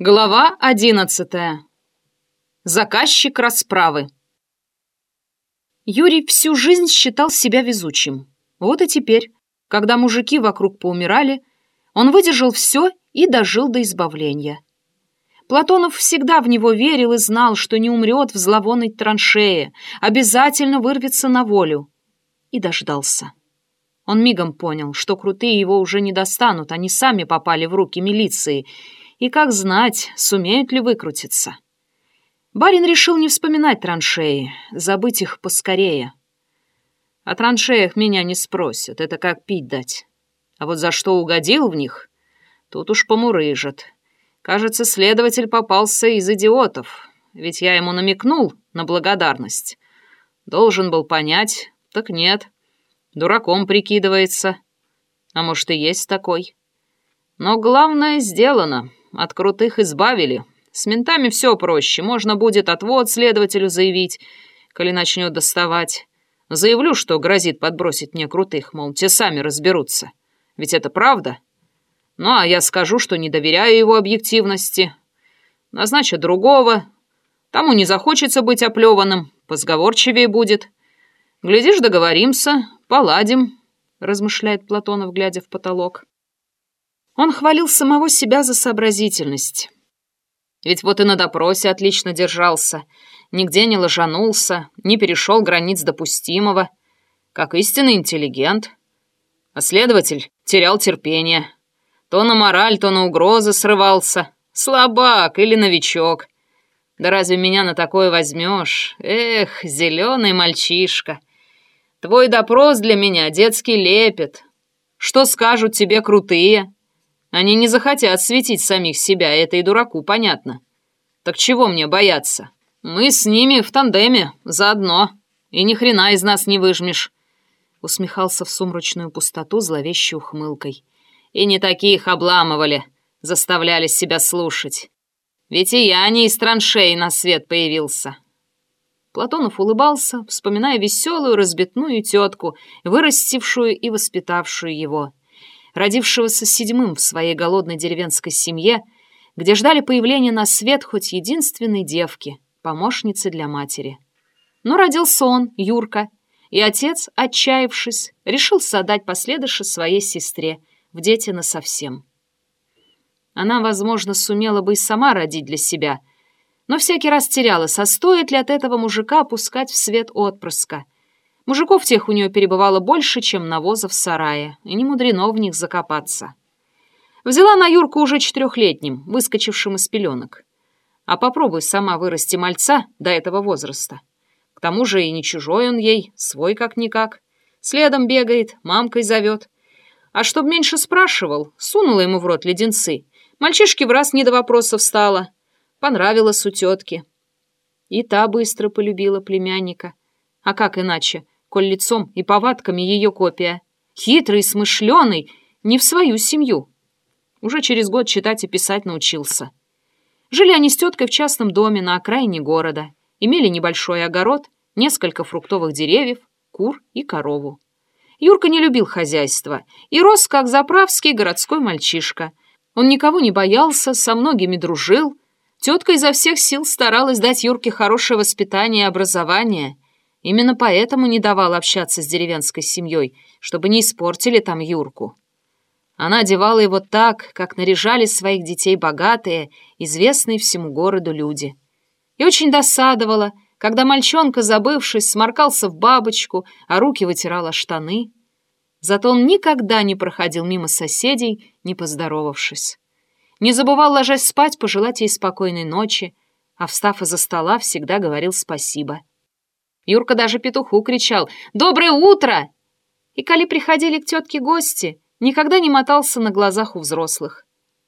Глава одиннадцатая. Заказчик расправы. Юрий всю жизнь считал себя везучим. Вот и теперь, когда мужики вокруг поумирали, он выдержал все и дожил до избавления. Платонов всегда в него верил и знал, что не умрет в зловонной траншее, обязательно вырвется на волю. И дождался. Он мигом понял, что крутые его уже не достанут, они сами попали в руки милиции — и как знать, сумеют ли выкрутиться. Барин решил не вспоминать траншеи, забыть их поскорее. О траншеях меня не спросят, это как пить дать. А вот за что угодил в них, тут уж помурыжат. Кажется, следователь попался из идиотов, ведь я ему намекнул на благодарность. Должен был понять, так нет. Дураком прикидывается. А может, и есть такой. Но главное сделано — от крутых избавили. С ментами все проще. Можно будет отвод следователю заявить, коли начнет доставать. Заявлю, что грозит подбросить мне крутых, мол, те сами разберутся. Ведь это правда. Ну, а я скажу, что не доверяю его объективности. Назначу другого. Тому не захочется быть оплеванным, позговорчивее будет. Глядишь, договоримся, поладим, размышляет Платонов, глядя в потолок. Он хвалил самого себя за сообразительность. Ведь вот и на допросе отлично держался, нигде не ложанулся, не перешел границ допустимого, как истинный интеллигент. А следователь терял терпение. То на мораль, то на угрозы срывался. Слабак или новичок. Да разве меня на такое возьмешь? Эх, зеленый мальчишка. Твой допрос для меня детский лепет. Что скажут тебе крутые? Они не захотят светить самих себя, это и дураку понятно. Так чего мне бояться? Мы с ними в тандеме, заодно. И ни хрена из нас не выжмешь. Усмехался в сумрачную пустоту зловещей ухмылкой. И не таких обламывали, заставляли себя слушать. Ведь и я не из траншей на свет появился. Платонов улыбался, вспоминая веселую разбитную тетку, вырастившую и воспитавшую его — родившегося седьмым в своей голодной деревенской семье, где ждали появления на свет хоть единственной девки, помощницы для матери. Но родился он, Юрка, и отец, отчаявшись, решил отдать последыша своей сестре, в дети насовсем. Она, возможно, сумела бы и сама родить для себя, но всякий раз терялась, а стоит ли от этого мужика пускать в свет отпрыска — Мужиков тех у нее перебывало больше, чем навоза в сарае, и не мудрено в них закопаться. Взяла на Юрку уже четырехлетним, выскочившим из пеленок. А попробуй сама вырасти мальца до этого возраста. К тому же и не чужой он ей, свой как-никак. Следом бегает, мамкой зовет. А чтоб меньше спрашивал, сунула ему в рот леденцы. Мальчишке в раз не до вопросов стало. Понравилось у тетки. И та быстро полюбила племянника. А как иначе? Коль лицом и повадками ее копия. Хитрый, смышленый, не в свою семью. Уже через год читать и писать научился. Жили они с теткой в частном доме на окраине города. Имели небольшой огород, несколько фруктовых деревьев, кур и корову. Юрка не любил хозяйство и рос как заправский городской мальчишка. Он никого не боялся, со многими дружил. Тетка изо всех сил старалась дать Юрке хорошее воспитание и образование – Именно поэтому не давал общаться с деревенской семьей, чтобы не испортили там Юрку. Она одевала его так, как наряжали своих детей богатые, известные всему городу люди. И очень досадовала, когда мальчонка, забывшись, сморкался в бабочку, а руки вытирала штаны. Зато он никогда не проходил мимо соседей, не поздоровавшись. Не забывал, ложась спать, пожелать ей спокойной ночи, а, встав из-за стола, всегда говорил спасибо — Юрка даже петуху кричал «Доброе утро!» И коли приходили к тетке гости, никогда не мотался на глазах у взрослых.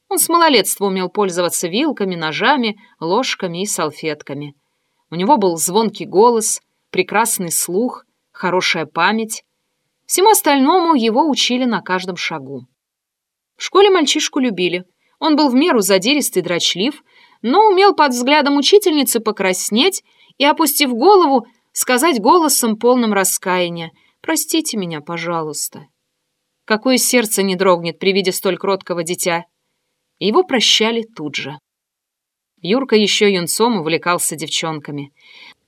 Он с малолетства умел пользоваться вилками, ножами, ложками и салфетками. У него был звонкий голос, прекрасный слух, хорошая память. Всему остальному его учили на каждом шагу. В школе мальчишку любили. Он был в меру задиристый дрочлив, но умел под взглядом учительницы покраснеть и, опустив голову, сказать голосом, полным раскаяния, «Простите меня, пожалуйста». Какое сердце не дрогнет при виде столь кроткого дитя? его прощали тут же. Юрка еще юнцом увлекался девчонками.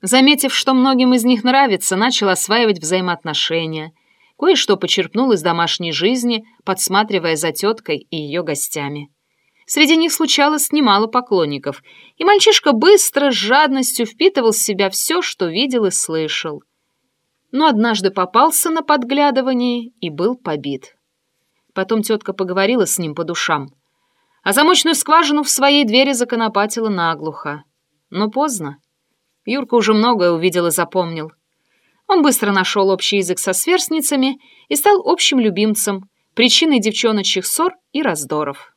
Заметив, что многим из них нравится, начал осваивать взаимоотношения. Кое-что почерпнул из домашней жизни, подсматривая за теткой и ее гостями. Среди них случалось немало поклонников, и мальчишка быстро, с жадностью впитывал в себя все, что видел и слышал. Но однажды попался на подглядывание и был побит. Потом тетка поговорила с ним по душам, а замочную скважину в своей двери законопатила наглухо. Но поздно. Юрка уже многое увидел и запомнил. Он быстро нашел общий язык со сверстницами и стал общим любимцем, причиной девчоночьих ссор и раздоров.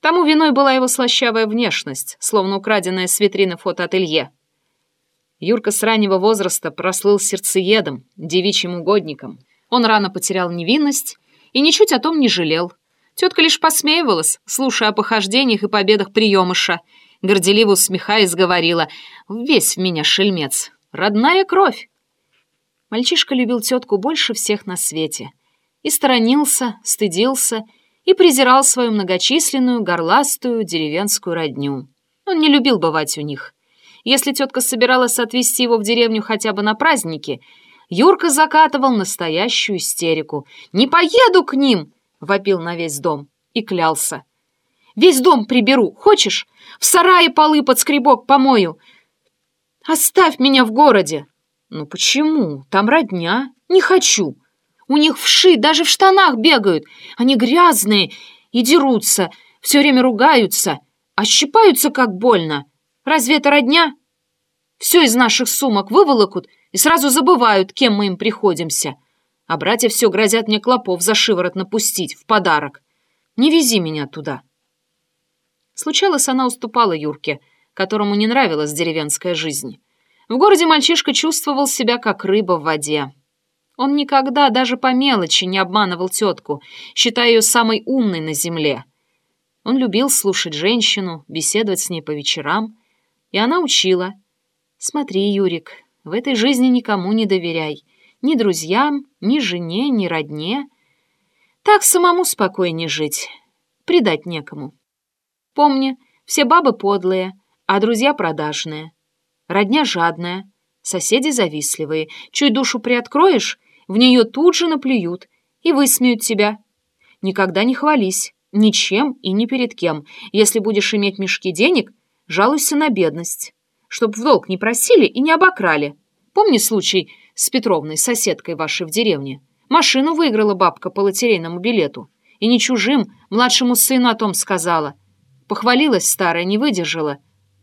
Тому виной была его слащавая внешность, словно украденная с витрины фотоателье. Юрка с раннего возраста прослыл сердцеедом, девичьим угодником. Он рано потерял невинность и ничуть о том не жалел. Тетка лишь посмеивалась, слушая о похождениях и победах приемыша, горделиво усмехаясь, говорила «Весь в меня шельмец, родная кровь». Мальчишка любил тетку больше всех на свете. И сторонился, стыдился и презирал свою многочисленную, горластую деревенскую родню. Он не любил бывать у них. Если тетка собиралась отвезти его в деревню хотя бы на праздники, Юрка закатывал настоящую истерику. «Не поеду к ним!» — вопил на весь дом и клялся. «Весь дом приберу, хочешь? В сарае полы под скребок помою. Оставь меня в городе!» «Ну почему? Там родня. Не хочу!» У них вши даже в штанах бегают. Они грязные и дерутся, все время ругаются, ощипаются как больно. Разве это родня? Все из наших сумок выволокут и сразу забывают, кем мы им приходимся. А братья все грозят мне клопов за шиворот напустить в подарок. Не вези меня туда. Случалось, она уступала Юрке, которому не нравилась деревенская жизнь. В городе мальчишка чувствовал себя как рыба в воде. Он никогда даже по мелочи не обманывал тетку, считая ее самой умной на земле. Он любил слушать женщину, беседовать с ней по вечерам, и она учила. «Смотри, Юрик, в этой жизни никому не доверяй, ни друзьям, ни жене, ни родне. Так самому спокойнее жить, предать некому. Помни, все бабы подлые, а друзья продажные, родня жадная, соседи завистливые. Чуть душу приоткроешь — в нее тут же наплюют и высмеют тебя. Никогда не хвались, ничем и ни перед кем. Если будешь иметь мешки денег, жалуйся на бедность, чтоб в долг не просили и не обокрали. Помни случай с Петровной, соседкой вашей в деревне? Машину выиграла бабка по лотерейному билету. И не чужим, младшему сыну о том сказала. Похвалилась старая, не выдержала.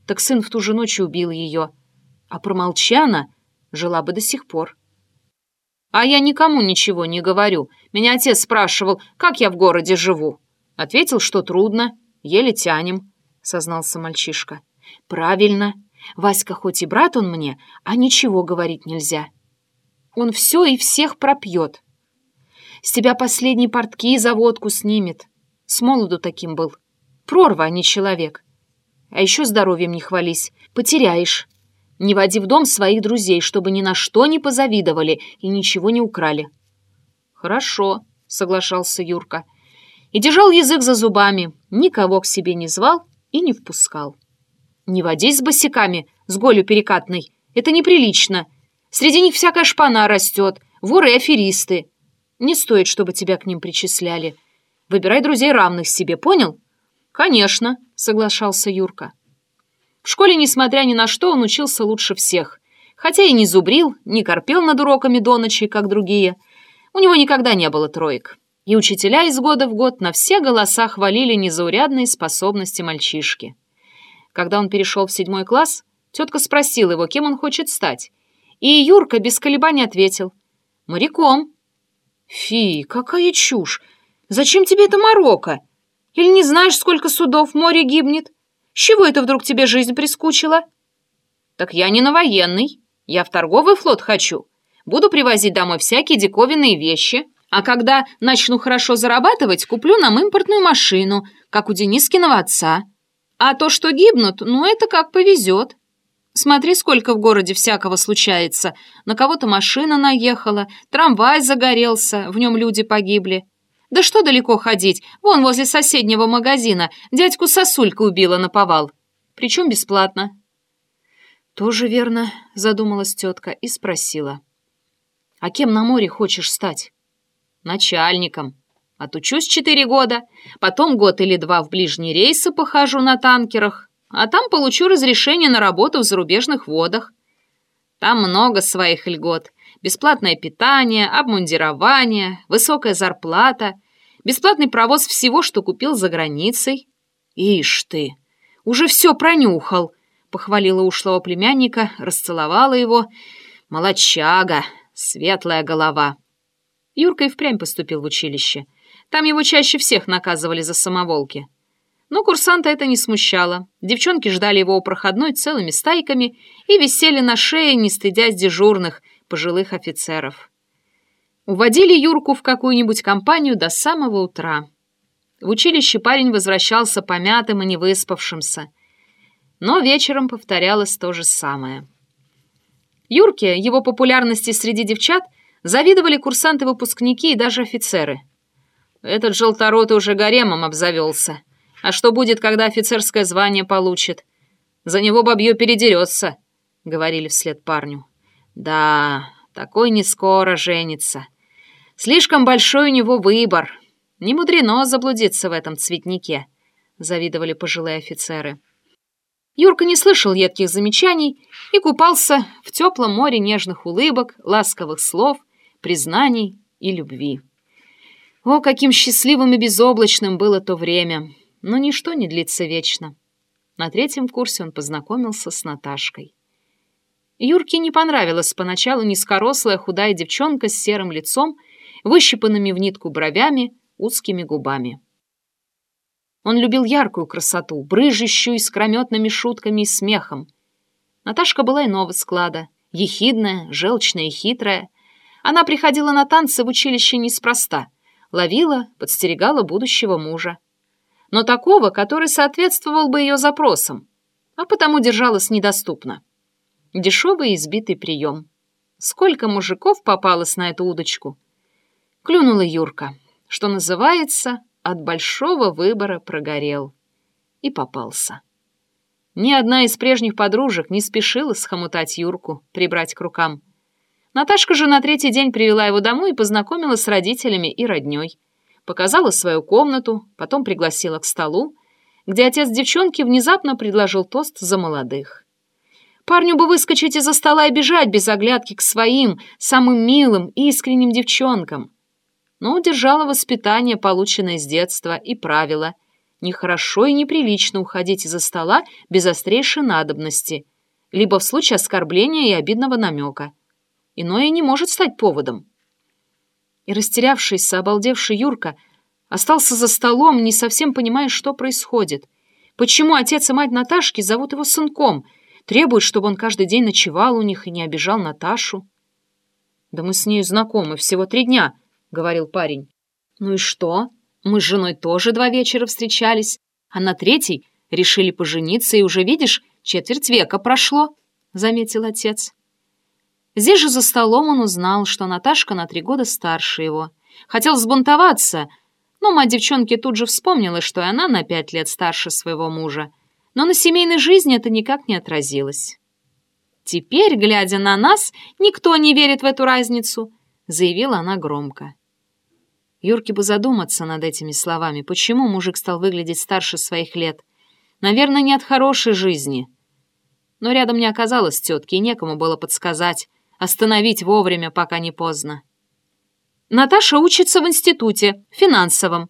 Так сын в ту же ночь убил ее. А промолчана жила бы до сих пор. «А я никому ничего не говорю. Меня отец спрашивал, как я в городе живу. Ответил, что трудно, еле тянем», — сознался мальчишка. «Правильно. Васька хоть и брат он мне, а ничего говорить нельзя. Он все и всех пропьет. С тебя последние портки и заводку снимет. С молоду таким был. Прорва, а не человек. А еще здоровьем не хвались. Потеряешь. Не води в дом своих друзей, чтобы ни на что не позавидовали и ничего не украли». «Хорошо», — соглашался Юрка. И держал язык за зубами, никого к себе не звал и не впускал. «Не водись с босиками, с голью перекатной. Это неприлично. Среди них всякая шпана растет, воры и аферисты. Не стоит, чтобы тебя к ним причисляли. Выбирай друзей равных себе, понял?» «Конечно», — соглашался Юрка. В школе, несмотря ни на что, он учился лучше всех. Хотя и не зубрил, не корпел над уроками до ночи, как другие. У него никогда не было троек. И учителя из года в год на все голоса хвалили незаурядные способности мальчишки. Когда он перешел в седьмой класс, тетка спросила его, кем он хочет стать. И Юрка без колебаний ответил. «Моряком». «Фи, какая чушь! Зачем тебе это Марокко? Или не знаешь, сколько судов в море гибнет? С чего это вдруг тебе жизнь прискучила?» «Так я не на военный. Я в торговый флот хочу. Буду привозить домой всякие диковинные вещи. А когда начну хорошо зарабатывать, куплю нам импортную машину, как у Денискиного отца. А то, что гибнут, ну это как повезет. Смотри, сколько в городе всякого случается. На кого-то машина наехала, трамвай загорелся, в нем люди погибли. Да что далеко ходить? Вон возле соседнего магазина дядьку сосулька убила на повал. причем бесплатно». «Тоже верно», — задумалась тетка и спросила. «А кем на море хочешь стать?» «Начальником. Отучусь четыре года, потом год или два в ближние рейсы похожу на танкерах, а там получу разрешение на работу в зарубежных водах. Там много своих льгот. Бесплатное питание, обмундирование, высокая зарплата, бесплатный провоз всего, что купил за границей. Ишь ты, уже все пронюхал, похвалила ушлого племянника, расцеловала его. Молодчага, светлая голова. Юрка и впрямь поступил в училище. Там его чаще всех наказывали за самоволки. Но курсанта это не смущало. Девчонки ждали его у проходной целыми стайками и висели на шее, не стыдясь дежурных, пожилых офицеров. Уводили Юрку в какую-нибудь компанию до самого утра. В училище парень возвращался помятым и невыспавшимся. Но вечером повторялось то же самое. Юрке, его популярности среди девчат, завидовали курсанты-выпускники и даже офицеры. Этот желторотый уже гаремом обзавелся. А что будет, когда офицерское звание получит? За него бабье передерется, — говорили вслед парню. Да, такой не скоро женится. Слишком большой у него выбор. Не мудрено заблудиться в этом цветнике, — завидовали пожилые офицеры. Юрка не слышал едких замечаний и купался в теплом море нежных улыбок, ласковых слов, признаний и любви. О, каким счастливым и безоблачным было то время! Но ничто не длится вечно. На третьем курсе он познакомился с Наташкой. Юрке не понравилась поначалу низкорослая худая девчонка с серым лицом, выщипанными в нитку бровями, узкими губами. Он любил яркую красоту, брыжущую искрометными шутками и смехом. Наташка была иного склада, ехидная, желчная и хитрая. Она приходила на танцы в училище неспроста, ловила, подстерегала будущего мужа но такого, который соответствовал бы ее запросам, а потому держалась недоступно. Дешевый избитый прием. Сколько мужиков попалось на эту удочку? Клюнула Юрка, что называется, от большого выбора прогорел. И попался. Ни одна из прежних подружек не спешила схомутать Юрку, прибрать к рукам. Наташка же на третий день привела его домой и познакомила с родителями и роднёй показала свою комнату, потом пригласила к столу, где отец девчонки внезапно предложил тост за молодых. Парню бы выскочить из-за стола и бежать без оглядки к своим, самым милым и искренним девчонкам. Но удержала воспитание, полученное с детства, и правило нехорошо и неприлично уходить из-за стола без острейшей надобности, либо в случае оскорбления и обидного намека. Иное не может стать поводом и растерявшийся, обалдевший Юрка остался за столом, не совсем понимая, что происходит. Почему отец и мать Наташки зовут его сынком, требуют, чтобы он каждый день ночевал у них и не обижал Наташу? «Да мы с нею знакомы всего три дня», — говорил парень. «Ну и что? Мы с женой тоже два вечера встречались, а на третий решили пожениться, и уже, видишь, четверть века прошло», — заметил отец. Здесь же за столом он узнал, что Наташка на три года старше его. Хотел взбунтоваться, но мать девчонки тут же вспомнила, что и она на пять лет старше своего мужа. Но на семейной жизни это никак не отразилось. «Теперь, глядя на нас, никто не верит в эту разницу», — заявила она громко. Юрке бы задуматься над этими словами, почему мужик стал выглядеть старше своих лет. Наверное, не от хорошей жизни. Но рядом не оказалось тетки, и некому было подсказать, Остановить вовремя, пока не поздно. Наташа учится в институте, финансовом.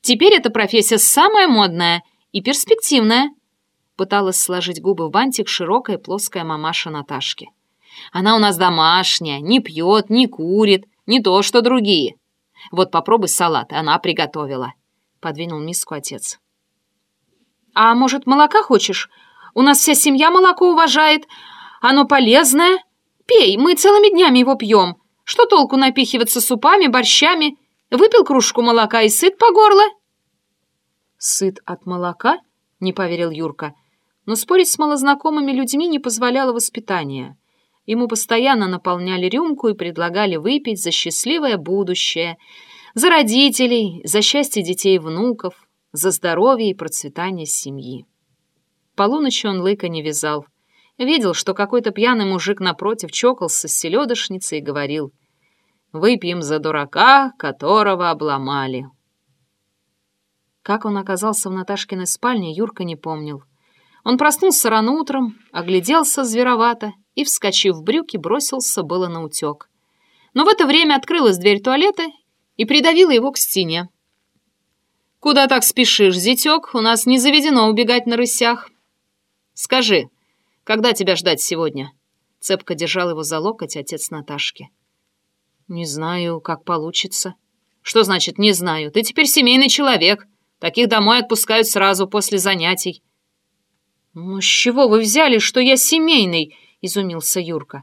Теперь эта профессия самая модная и перспективная. Пыталась сложить губы в бантик широкая плоская мамаша Наташки. Она у нас домашняя, не пьет, не курит, не то что другие. Вот попробуй салат, она приготовила. Подвинул миску отец. А может, молока хочешь? У нас вся семья молоко уважает. Оно полезное. Пей, мы целыми днями его пьем. Что толку напихиваться супами, борщами? Выпил кружку молока и сыт по горло?» «Сыт от молока?» — не поверил Юрка. Но спорить с малознакомыми людьми не позволяло воспитание. Ему постоянно наполняли рюмку и предлагали выпить за счастливое будущее, за родителей, за счастье детей и внуков, за здоровье и процветание семьи. полуночи он лыка не вязал. Видел, что какой-то пьяный мужик напротив чокался с селедошницей и говорил «Выпьем за дурака, которого обломали». Как он оказался в Наташкиной спальне, Юрка не помнил. Он проснулся рано утром, огляделся зверовато и, вскочив в брюки, бросился было на утек. Но в это время открылась дверь туалета и придавила его к стене. «Куда так спешишь, зятек? У нас не заведено убегать на рысях. Скажи, когда тебя ждать сегодня?» Цепко держал его за локоть отец Наташки. «Не знаю, как получится». «Что значит «не знаю»? Ты теперь семейный человек. Таких домой отпускают сразу после занятий». «Ну, с чего вы взяли, что я семейный?» — изумился Юрка.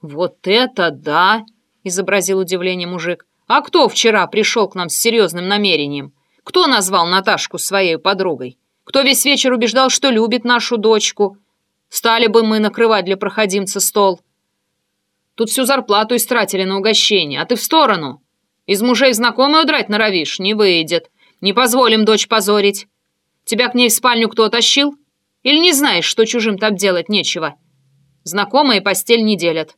«Вот это да!» — изобразил удивление мужик. «А кто вчера пришел к нам с серьезным намерением? Кто назвал Наташку своей подругой? Кто весь вечер убеждал, что любит нашу дочку? Стали бы мы накрывать для проходимца стол. Тут всю зарплату истратили на угощение, а ты в сторону. Из мужей знакомый удрать норовишь? Не выйдет. Не позволим дочь позорить. Тебя к ней в спальню кто тащил? Или не знаешь, что чужим там делать нечего? Знакомые постель не делят.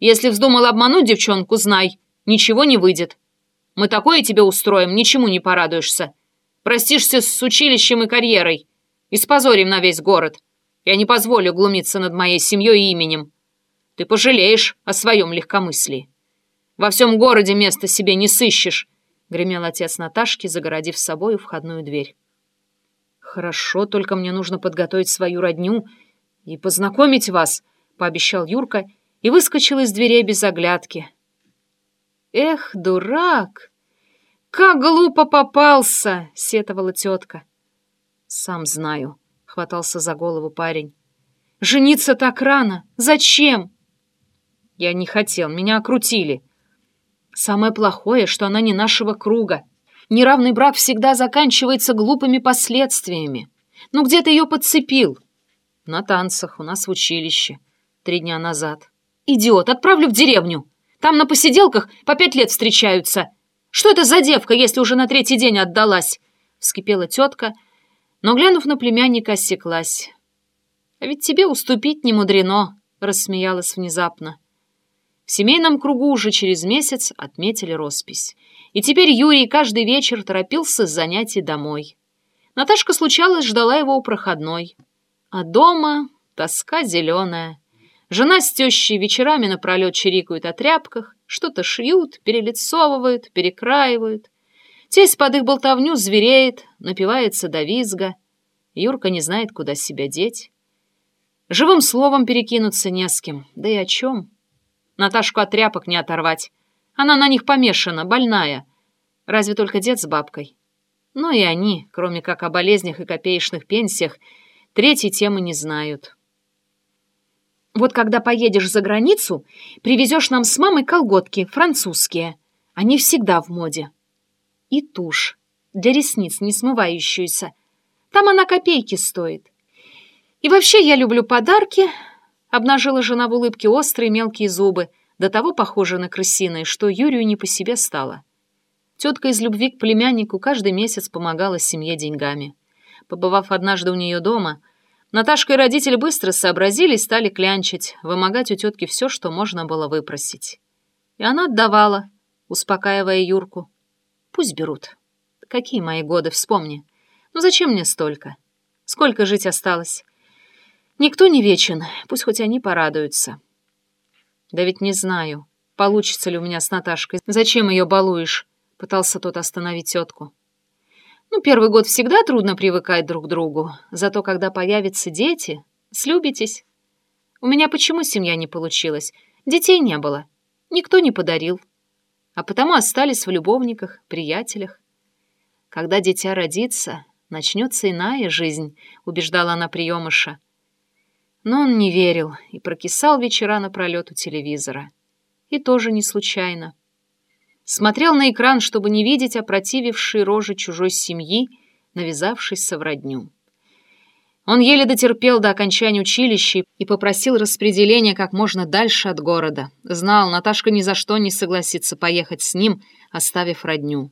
Если вздумал обмануть девчонку, знай, ничего не выйдет. Мы такое тебе устроим, ничему не порадуешься. Простишься с училищем и карьерой. И с позорем на весь город. Я не позволю глумиться над моей семьей и именем. Ты пожалеешь о своем легкомыслии. Во всем городе места себе не сыщешь, — гремел отец Наташки, загородив собою входную дверь. «Хорошо, только мне нужно подготовить свою родню и познакомить вас», — пообещал Юрка и выскочил из дверей без оглядки. «Эх, дурак! Как глупо попался!» — сетовала тетка. «Сам знаю», — хватался за голову парень. «Жениться так рано? Зачем?» «Я не хотел, меня окрутили», Самое плохое, что она не нашего круга. Неравный брак всегда заканчивается глупыми последствиями. Ну, где ты ее подцепил? На танцах, у нас в училище. Три дня назад. Идиот, отправлю в деревню. Там на посиделках по пять лет встречаются. Что это за девка, если уже на третий день отдалась? Вскипела тетка, но, глянув на племянника, осеклась. А ведь тебе уступить не мудрено, рассмеялась внезапно. В семейном кругу уже через месяц отметили роспись. И теперь Юрий каждый вечер торопился с занятий домой. Наташка случалось ждала его у проходной. А дома тоска зеленая. Жена с тещей вечерами напролет чирикают о тряпках, что-то шьют, перелицовывают, перекраивают. Тесть под их болтовню звереет, напивается до визга. Юрка не знает, куда себя деть. Живым словом перекинуться не с кем, да и о чем. Наташку от тряпок не оторвать. Она на них помешана, больная. Разве только дед с бабкой. Но и они, кроме как о болезнях и копеечных пенсиях, третьей темы не знают. Вот когда поедешь за границу, привезешь нам с мамой колготки, французские. Они всегда в моде. И тушь, для ресниц, не смывающуюся. Там она копейки стоит. И вообще я люблю подарки, Обнажила жена в улыбке острые мелкие зубы, до того похожие на крысиные, что Юрию не по себе стало. Тетка из любви к племяннику каждый месяц помогала семье деньгами. Побывав однажды у нее дома, Наташка и родители быстро сообразили и стали клянчить, вымогать у тетки все, что можно было выпросить. И она отдавала, успокаивая Юрку. «Пусть берут. Какие мои годы, вспомни. Ну зачем мне столько? Сколько жить осталось? Никто не вечен, пусть хоть они порадуются. Да ведь не знаю, получится ли у меня с Наташкой. Зачем ее балуешь? Пытался тот остановить тетку. Ну, первый год всегда трудно привыкать друг к другу. Зато когда появятся дети, слюбитесь. У меня почему семья не получилась? Детей не было. Никто не подарил. А потому остались в любовниках, приятелях. Когда дитя родится, начнется иная жизнь, убеждала она приемыша. Но он не верил и прокисал вечера напролет у телевизора. И тоже не случайно. Смотрел на экран, чтобы не видеть опротивившей рожи чужой семьи, навязавшейся в родню. Он еле дотерпел до окончания училища и попросил распределения как можно дальше от города. Знал, Наташка ни за что не согласится поехать с ним, оставив родню.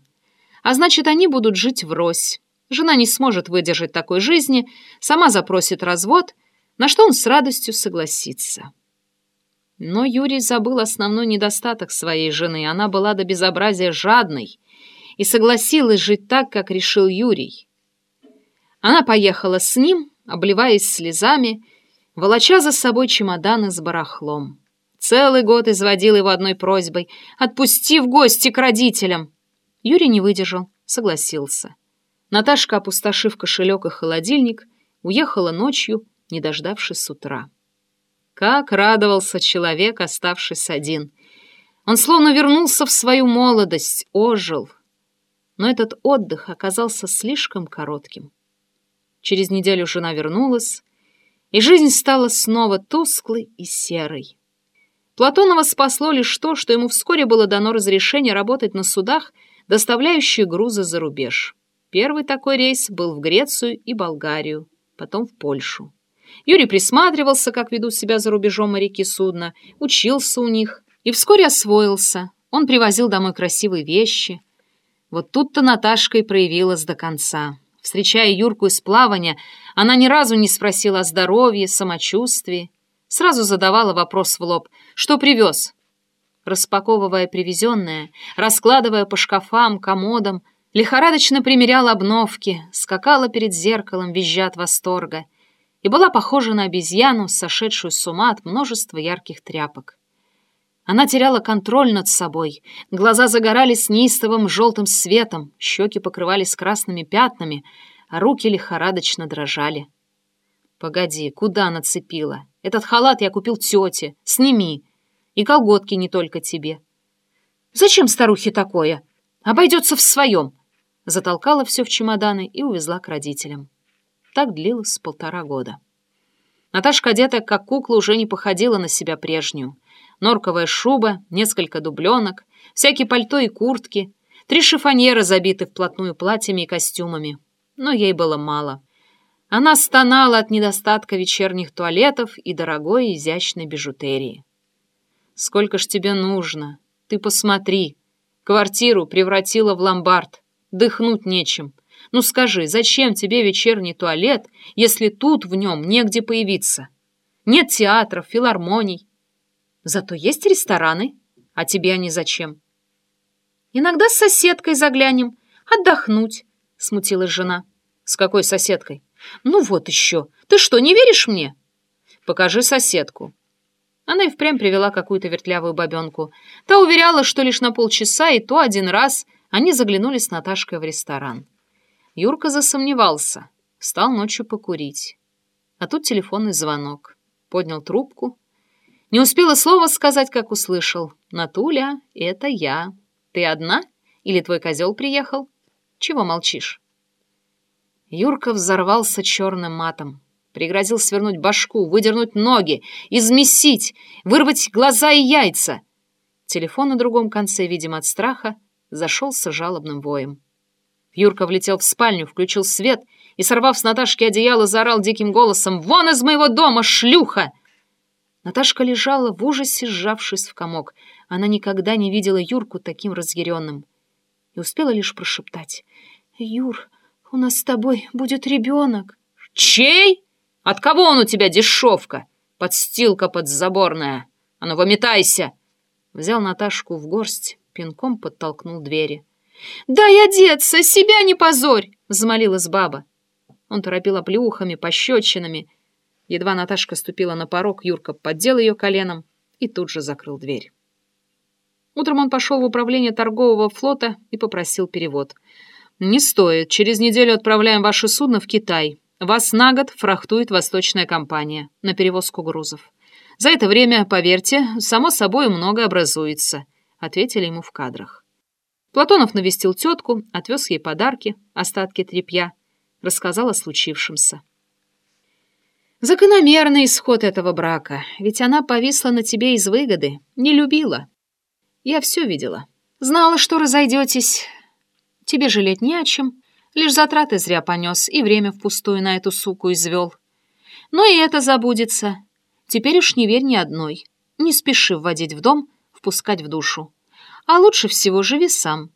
А значит, они будут жить врозь. Жена не сможет выдержать такой жизни, сама запросит развод, на что он с радостью согласится. Но Юрий забыл основной недостаток своей жены. Она была до безобразия жадной и согласилась жить так, как решил Юрий. Она поехала с ним, обливаясь слезами, волоча за собой чемоданы с барахлом. Целый год изводил его одной просьбой «Отпусти в гости к родителям!» Юрий не выдержал, согласился. Наташка, опустошив кошелек и холодильник, уехала ночью, не дождавшись утра. Как радовался человек, оставшись один. Он словно вернулся в свою молодость, ожил. Но этот отдых оказался слишком коротким. Через неделю жена вернулась, и жизнь стала снова тусклой и серой. Платонова спасло лишь то, что ему вскоре было дано разрешение работать на судах, доставляющих грузы за рубеж. Первый такой рейс был в Грецию и Болгарию, потом в Польшу. Юрий присматривался, как ведут себя за рубежом моряки судна, учился у них и вскоре освоился. Он привозил домой красивые вещи. Вот тут-то Наташка и проявилась до конца. Встречая Юрку из плавания, она ни разу не спросила о здоровье, самочувствии. Сразу задавала вопрос в лоб. «Что привез?» Распаковывая привезенное, раскладывая по шкафам, комодам, лихорадочно примеряла обновки, скакала перед зеркалом, визжа от восторга, и была похожа на обезьяну, сошедшую с ума от множества ярких тряпок. Она теряла контроль над собой, глаза загорались неистовым желтым светом, щеки покрывались красными пятнами, а руки лихорадочно дрожали. «Погоди, куда нацепила? Этот халат я купил тете. Сними. И колготки не только тебе». «Зачем старухе такое? Обойдется в своем». Затолкала все в чемоданы и увезла к родителям. Так длилось полтора года. Наташка, одетая как кукла, уже не походила на себя прежнюю норковая шуба, несколько дубленок, всякие пальто и куртки, три шифоньера забиты вплотную платьями и костюмами. Но ей было мало. Она стонала от недостатка вечерних туалетов и дорогой изящной бижутерии. «Сколько ж тебе нужно? Ты посмотри. Квартиру превратила в ломбард. Дыхнуть нечем. Ну скажи, зачем тебе вечерний туалет, если тут в нем негде появиться? Нет театров, филармоний, Зато есть рестораны. А тебе они зачем? Иногда с соседкой заглянем. Отдохнуть, смутилась жена. С какой соседкой? Ну вот еще. Ты что, не веришь мне? Покажи соседку. Она и впрямь привела какую-то вертлявую бабенку. Та уверяла, что лишь на полчаса, и то один раз они заглянули с Наташкой в ресторан. Юрка засомневался. Встал ночью покурить. А тут телефонный звонок. Поднял трубку, не успела слова сказать, как услышал. «Натуля, это я. Ты одна? Или твой козел приехал? Чего молчишь?» Юрка взорвался черным матом. Пригрозил свернуть башку, выдернуть ноги, измесить, вырвать глаза и яйца. Телефон на другом конце, видимо, от страха, зашелся жалобным воем. Юрка влетел в спальню, включил свет и, сорвав с Наташки одеяло, заорал диким голосом «Вон из моего дома, шлюха!» Наташка лежала в ужасе, сжавшись в комок. Она никогда не видела Юрку таким разъяренным. И успела лишь прошептать. «Юр, у нас с тобой будет ребенок». «Чей? От кого он у тебя, дешевка? Подстилка подзаборная. А ну, выметайся!» Взял Наташку в горсть, пинком подтолкнул двери. «Дай одеться, себя не позорь!» — взмолилась баба. Он торопил оплеухами, пощечинами, Едва Наташка ступила на порог, Юрка поддел ее коленом и тут же закрыл дверь. Утром он пошел в управление торгового флота и попросил перевод. «Не стоит. Через неделю отправляем ваше судно в Китай. Вас на год фрахтует восточная компания на перевозку грузов. За это время, поверьте, само собой много образуется», — ответили ему в кадрах. Платонов навестил тетку, отвез ей подарки, остатки тряпья, рассказал о случившемся. Закономерный исход этого брака, ведь она повисла на тебе из выгоды, не любила. Я все видела. Знала, что разойдетесь. Тебе жалеть не о чем, лишь затраты зря понес и время впустую на эту суку извел. Но и это забудется. Теперь уж не верь ни одной. Не спеши вводить в дом, впускать в душу. А лучше всего живи сам.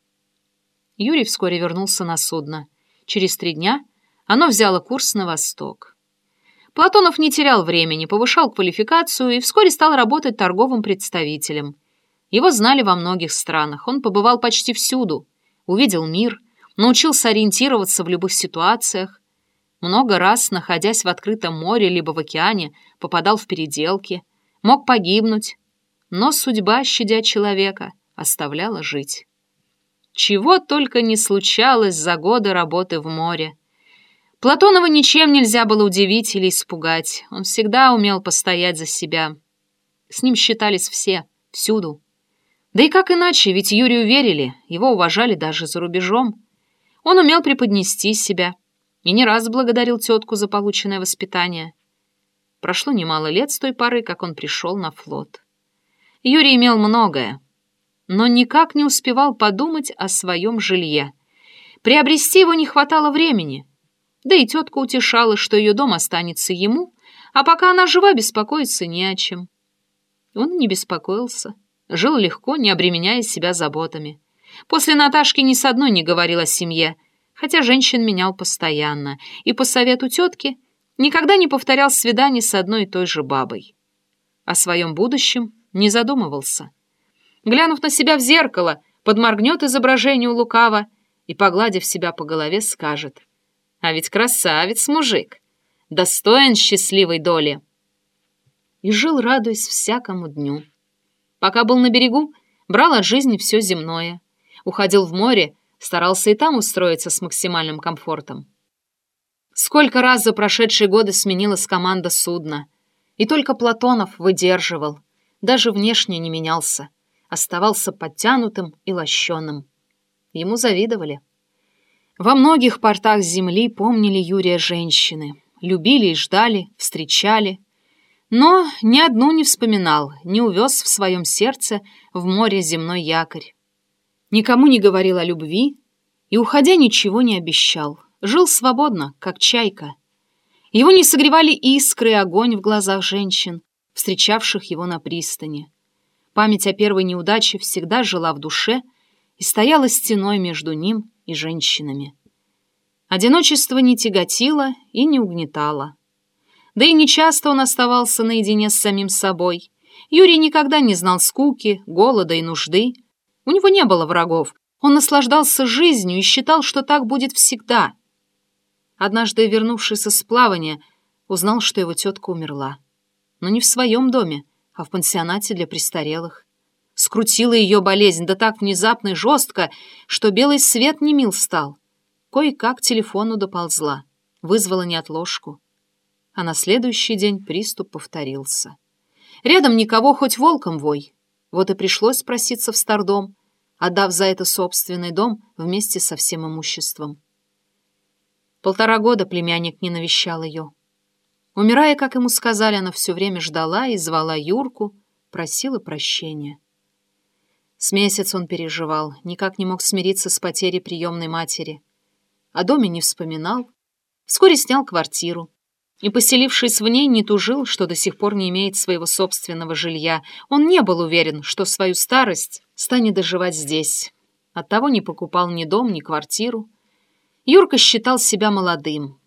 Юрий вскоре вернулся на судно. Через три дня оно взяло курс на восток. Платонов не терял времени, повышал квалификацию и вскоре стал работать торговым представителем. Его знали во многих странах, он побывал почти всюду, увидел мир, научился ориентироваться в любых ситуациях, много раз, находясь в открытом море либо в океане, попадал в переделки, мог погибнуть, но судьба, щадя человека, оставляла жить. Чего только не случалось за годы работы в море. Платонова ничем нельзя было удивить или испугать. Он всегда умел постоять за себя. С ним считались все, всюду. Да и как иначе, ведь Юрию верили, его уважали даже за рубежом. Он умел преподнести себя и не раз благодарил тетку за полученное воспитание. Прошло немало лет с той поры, как он пришел на флот. Юрий имел многое, но никак не успевал подумать о своем жилье. Приобрести его не хватало времени. Да и тетка утешала, что ее дом останется ему, а пока она жива, беспокоиться не о чем. Он не беспокоился, жил легко, не обременяя себя заботами. После Наташки ни с одной не говорил о семье, хотя женщин менял постоянно, и по совету тетки никогда не повторял свиданий с одной и той же бабой. О своем будущем не задумывался. Глянув на себя в зеркало, подморгнет изображению лукаво и, погладив себя по голове, скажет. А ведь красавец мужик, достоин счастливой доли. И жил, радуясь всякому дню. Пока был на берегу, брал от жизни все земное. Уходил в море, старался и там устроиться с максимальным комфортом. Сколько раз за прошедшие годы сменилась команда судна. И только Платонов выдерживал, даже внешне не менялся, оставался подтянутым и лощеным. Ему завидовали. Во многих портах земли помнили Юрия женщины, любили и ждали, встречали. Но ни одну не вспоминал, не увез в своем сердце в море земной якорь. Никому не говорил о любви и, уходя, ничего не обещал. Жил свободно, как чайка. Его не согревали искры и огонь в глазах женщин, встречавших его на пристани. Память о первой неудаче всегда жила в душе и стояла стеной между ним и женщинами. Одиночество не тяготило и не угнетало. Да и нечасто он оставался наедине с самим собой. Юрий никогда не знал скуки, голода и нужды. У него не было врагов. Он наслаждался жизнью и считал, что так будет всегда. Однажды, вернувшись с плавания, узнал, что его тетка умерла но не в своем доме, а в пансионате для престарелых. Скрутила ее болезнь, да так внезапно и жестко, что белый свет не мил стал. Кое-как телефону доползла, вызвала неотложку. А на следующий день приступ повторился. Рядом никого, хоть волком вой. Вот и пришлось спроситься в стардом, отдав за это собственный дом вместе со всем имуществом. Полтора года племянник не навещал ее. Умирая, как ему сказали, она все время ждала и звала Юрку, просила прощения. С месяц он переживал, никак не мог смириться с потерей приемной матери. О доме не вспоминал. Вскоре снял квартиру. И, поселившись в ней, не тужил, что до сих пор не имеет своего собственного жилья. Он не был уверен, что свою старость станет доживать здесь. Оттого не покупал ни дом, ни квартиру. Юрка считал себя молодым.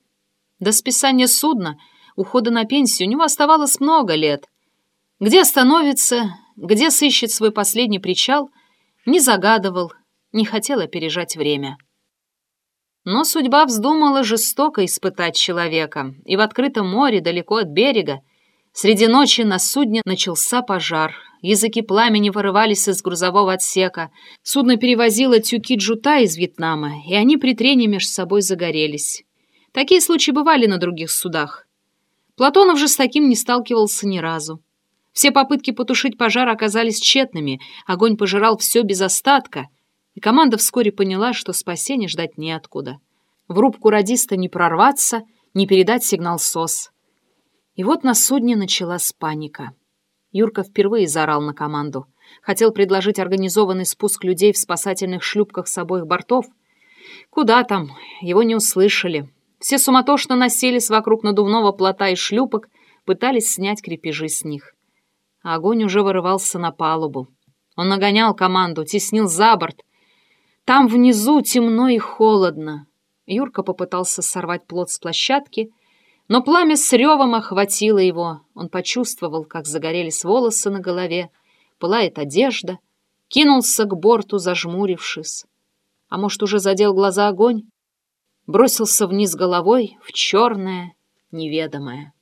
До списания судна — ухода на пенсию у него оставалось много лет. Где остановится, где сыщет свой последний причал, не загадывал, не хотел опережать время. Но судьба вздумала жестоко испытать человека, и в открытом море, далеко от берега, среди ночи на судне начался пожар. Языки пламени вырывались из грузового отсека. Судно перевозило тюки джута из Вьетнама, и они при трении между собой загорелись. Такие случаи бывали на других судах. Платонов же с таким не сталкивался ни разу. Все попытки потушить пожар оказались тщетными, огонь пожирал все без остатка, и команда вскоре поняла, что спасения ждать неоткуда. В рубку радиста не прорваться, не передать сигнал СОС. И вот на судне началась паника. Юрка впервые заорал на команду. Хотел предложить организованный спуск людей в спасательных шлюпках с обоих бортов. Куда там? Его не услышали. Все суматошно носились вокруг надувного плота и шлюпок, пытались снять крепежи с них. А огонь уже вырывался на палубу. Он нагонял команду, теснил за борт. Там внизу темно и холодно. Юрка попытался сорвать плод с площадки, но пламя с ревом охватило его. Он почувствовал, как загорелись волосы на голове, пылает одежда, кинулся к борту, зажмурившись. А может, уже задел глаза огонь? Бросился вниз головой в черное неведомое.